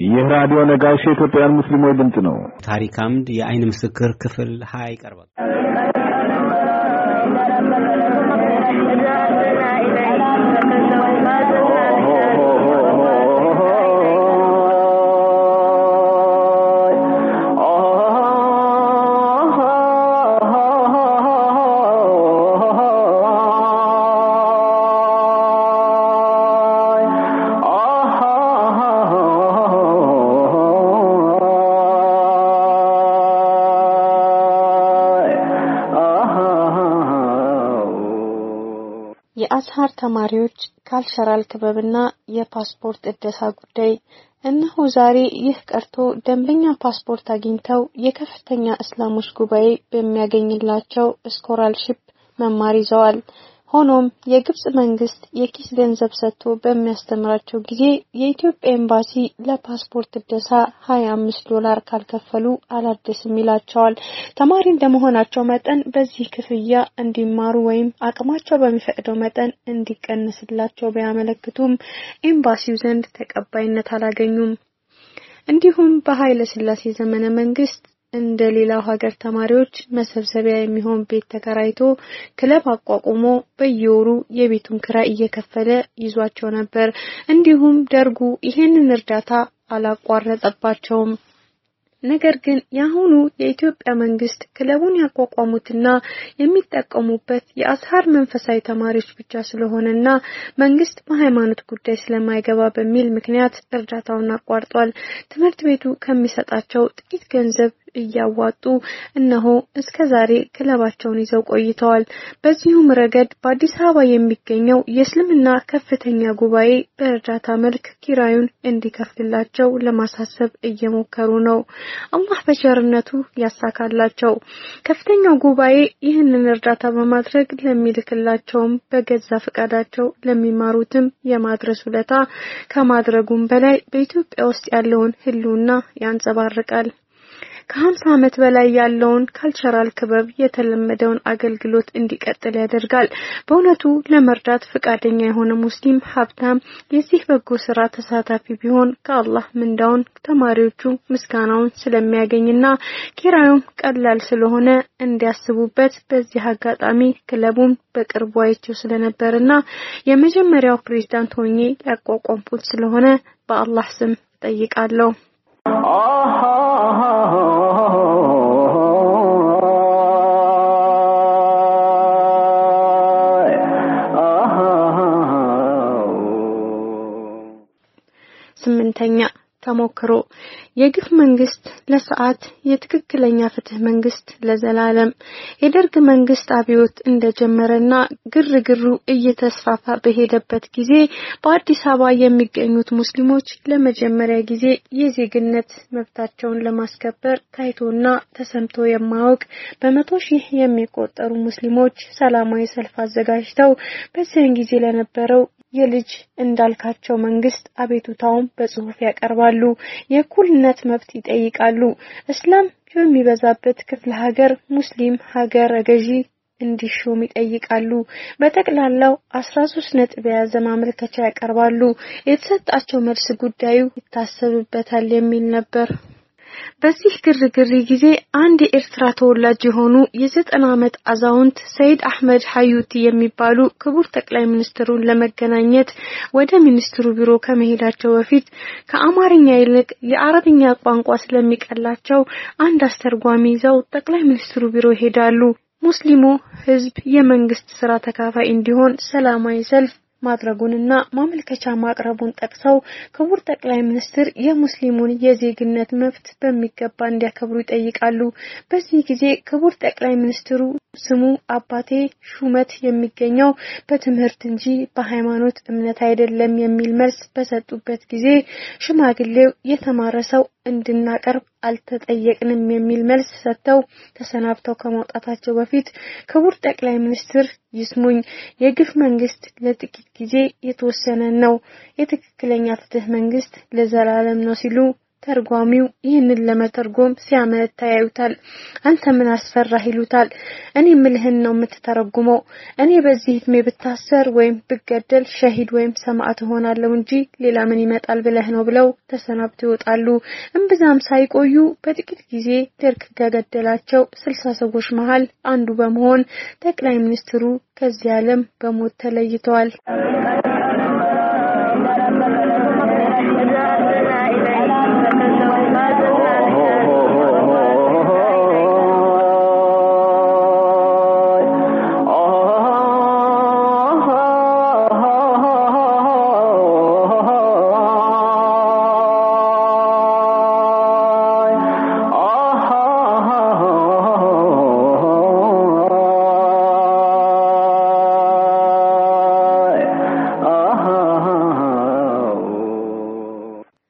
ይህ ራዲዮ ነጋሽ የኢትዮጵያን ሙስሊሞች ድምፅ ነው። ታሪክ አምድ የአይን ምስክር ክፍል ሀያ ይቀርባል። የአዝሀር ተማሪዎች cultural ክበብና የፓስፖርት እደሳ ጉዳይ እነሆ ዛሬ ይህ ቀርቶ ደንበኛ ፓስፖርት አግኝተው የከፍተኛ እስላሞች ጉባኤ በሚያገኝላቸው ስኮላርሺፕ መማር ይዘዋል። ሆኖም የግብጽ መንግስት የኪስ ገንዘብ ሰጥቶ በሚያስተምራቸው ጊዜ የኢትዮጵያ ኤምባሲ ለፓስፖርት እደሳ 25 ዶላር ካልከፈሉ አላደስም ይላቸዋል። ተማሪ እንደመሆናቸው መጠን በዚህ ክፍያ እንዲማሩ ወይም አቅማቸው በሚፈቅደው መጠን እንዲቀንስላቸው ቢያመለክቱም ኤምባሲው ዘንድ ተቀባይነት አላገኙም። እንዲሁም በኃይለ ሥላሴ ዘመነ መንግስት እንደ ሌላው ሀገር ተማሪዎች መሰብሰቢያ የሚሆን ቤት ተከራይቶ ክለብ አቋቁሞ በየወሩ የቤቱን ክራይ እየከፈለ ይዟቸው ነበር። እንዲሁም ደርጉ ይሄንን እርዳታ አላቋረጠባቸውም። ነገር ግን የአሁኑ የኢትዮጵያ መንግስት ክለቡን ያቋቋሙትና የሚጠቀሙበት የአዝሀር መንፈሳዊ ተማሪዎች ብቻ ስለሆነና መንግስት በሃይማኖት ጉዳይ ስለማይገባ በሚል ምክንያት እርዳታውን አቋርጧል። ትምህርት ቤቱ ከሚሰጣቸው ጥቂት ገንዘብ እያዋጡ እነሆ እስከ ዛሬ ክለባቸውን ይዘው ቆይተዋል። በዚሁም ረገድ በአዲስ አበባ የሚገኘው የእስልምና ከፍተኛ ጉባኤ በእርዳታ መልክ ኪራዩን እንዲከፍልላቸው ለማሳሰብ እየሞከሩ ነው። አላህ በቸርነቱ ያሳካላቸው። ከፍተኛው ጉባኤ ይህንን እርዳታ በማድረግ ለሚልክላቸውም በገዛ ፈቃዳቸው ለሚማሩትም የማድረስ ውለታ ከማድረጉም በላይ በኢትዮጵያ ውስጥ ያለውን ህልውና ያንጸባርቃል። ከሀምሳ ዓመት በላይ ያለውን ካልቸራል ክበብ የተለመደውን አገልግሎት እንዲቀጥል ያደርጋል። በእውነቱ ለመርዳት ፈቃደኛ የሆነ ሙስሊም ሀብታም የዚህ በጎ ስራ ተሳታፊ ቢሆን ከአላህ ምንዳውን ተማሪዎቹ ምስጋናውን ስለሚያገኝና ኪራዩም ቀላል ስለሆነ እንዲያስቡበት በዚህ አጋጣሚ ክለቡን በቅርቡ አይቼው ስለነበርና የመጀመሪያው ፕሬዝዳንት ሆኜ ያቋቋምኩት ስለሆነ በአላህ ስም ጠይቃለሁ። ስምንተኛ ተሞክሮ። የግፍ መንግስት ለሰዓት የትክክለኛ ፍትህ መንግስት ለዘላለም። የደርግ መንግስት አብዮት እንደጀመረና ግርግሩ እየተስፋፋ በሄደበት ጊዜ በአዲስ አበባ የሚገኙት ሙስሊሞች ለመጀመሪያ ጊዜ የዜግነት መብታቸውን ለማስከበር ታይቶና ተሰምቶ የማያውቅ በመቶ ሺህ የሚቆጠሩ ሙስሊሞች ሰላማዊ ሰልፍ አዘጋጅተው በዚያን ጊዜ ለነበረው የልጅ እንዳልካቸው መንግስት አቤቱታውን በጽሁፍ ያቀርባሉ። የእኩልነት መብት ይጠይቃሉ። እስላም የሚበዛበት ክፍለ ሀገር ሙስሊም ሀገረ ገዢ እንዲሾም ይጠይቃሉ። በጠቅላላው አስራ ሶስት ነጥብ የያዘ ማመልከቻ ያቀርባሉ። የተሰጣቸው መልስ ጉዳዩ ይታሰብበታል የሚል ነበር። በዚህ ግርግር ጊዜ አንድ የኤርትራ ተወላጅ የሆኑ የዘጠና ዓመት አዛውንት ሰይድ አህመድ ሀዩቲ የሚባሉ ክቡር ጠቅላይ ሚኒስትሩን ለመገናኘት ወደ ሚኒስትሩ ቢሮ ከመሄዳቸው በፊት ከአማርኛ ይልቅ የአረብኛ ቋንቋ ስለሚቀላቸው አንድ አስተርጓሚ ይዘው ጠቅላይ ሚኒስትሩ ቢሮ ይሄዳሉ። ሙስሊሙ ህዝብ የመንግስት ስራ ተካፋይ እንዲሆን ሰላማዊ ሰልፍ ማድረጉንና ማመልከቻ ማቅረቡን ጠቅሰው ክቡር ጠቅላይ ሚኒስትር የሙስሊሙን የዜግነት መብት በሚገባ እንዲያከብሩ ይጠይቃሉ። በዚህ ጊዜ ክቡር ጠቅላይ ሚኒስትሩ ስሙ አባቴ ሹመት የሚገኘው በትምህርት እንጂ በሃይማኖት እምነት አይደለም የሚል መልስ በሰጡበት ጊዜ ሽማግሌው የተማረ ሰው እንድናቀርብ አልተጠየቅንም የሚል መልስ ሰጥተው ተሰናብተው ከመውጣታቸው በፊት ክቡር ጠቅላይ ሚኒስትር ይስሙኝ፣ የግፍ መንግስት ለጥቂት ጊዜ የተወሰነ ነው፣ የትክክለኛ ፍትህ መንግስት ለዘላለም ነው ሲሉ ተርጓሚው ይህንን ለመተርጎም ሲያመነታ ያዩታል። አንተ ምን አስፈራህ ይሉታል። እኔ ምልህን ነው የምትተረጉመው። እኔ በዚህ እድሜ ብታሰር ወይም ብገደል ሸሂድ ወይም ሰማዕት እሆናለሁ እንጂ ሌላ ምን ይመጣል ብለህ ነው ብለው ተሰናብተው ይወጣሉ። እምብዛም ሳይቆዩ በጥቂት ጊዜ ደርግ ከገደላቸው ስልሳ ሰዎች መሃል አንዱ በመሆን ጠቅላይ ሚኒስትሩ ከዚህ ዓለም በሞት ተለይተዋል።